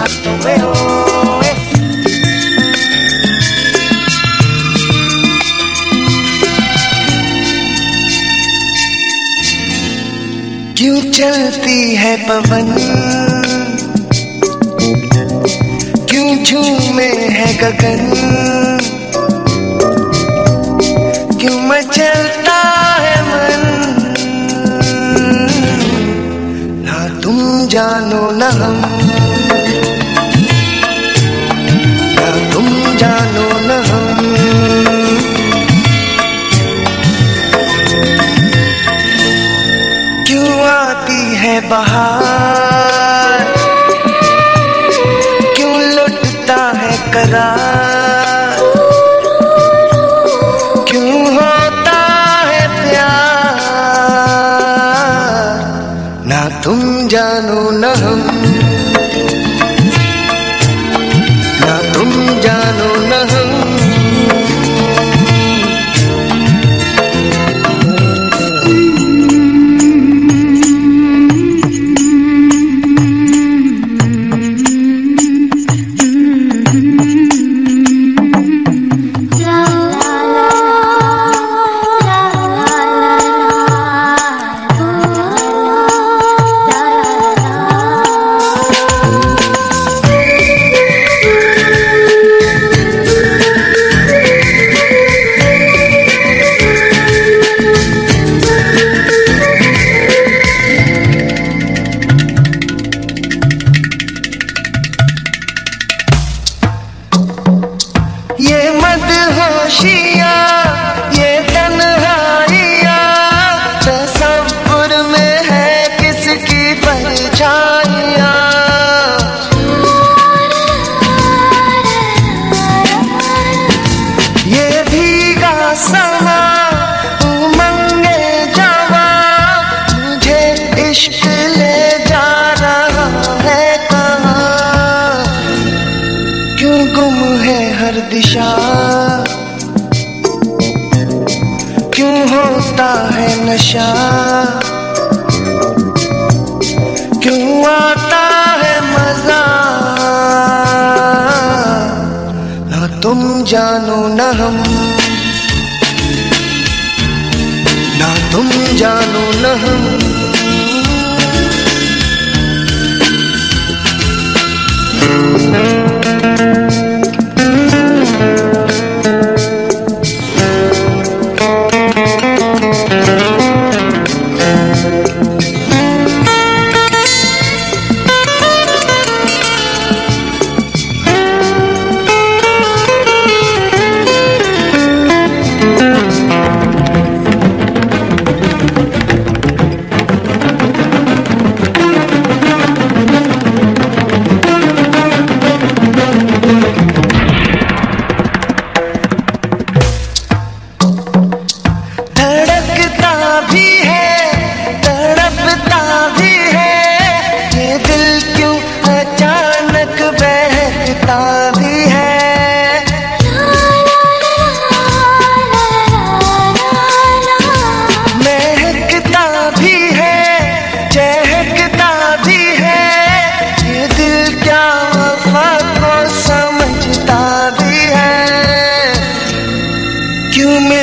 bailando veo. क्यों चलती है पवन क्यों झूमे है गगन क्यों मचलता है मन ना तुम जानो ना हम जानो न हम। क्यों आती है बहार? क्यों लुटता है करार? क्यों होता है प्यार? ना तुम जानो न हम। मदहोशिया ये तन्हाइया तसव्वुर में है किसकी परछाइया। ये भीगा समा उमंगे जवा, मुझे इश्क ले जा रहा है कहाँ? क्यों गुम है हर दिशा? होता है नशा। क्यों आता है मज़ा? ना तुम जानो न हम। ना तुम जानो न हम।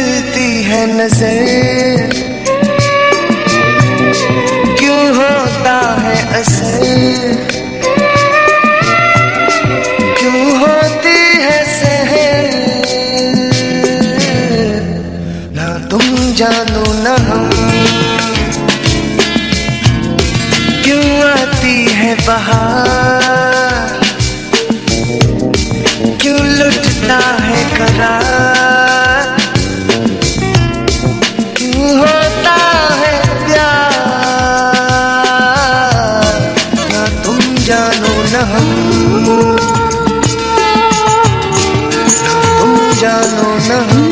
मिलती है नज़र। क्यों होता है असर? क्यों होती है सहर? ना तुम जानो न हम। क्यों आती है बहार? क्यों लुटता है करार? ya no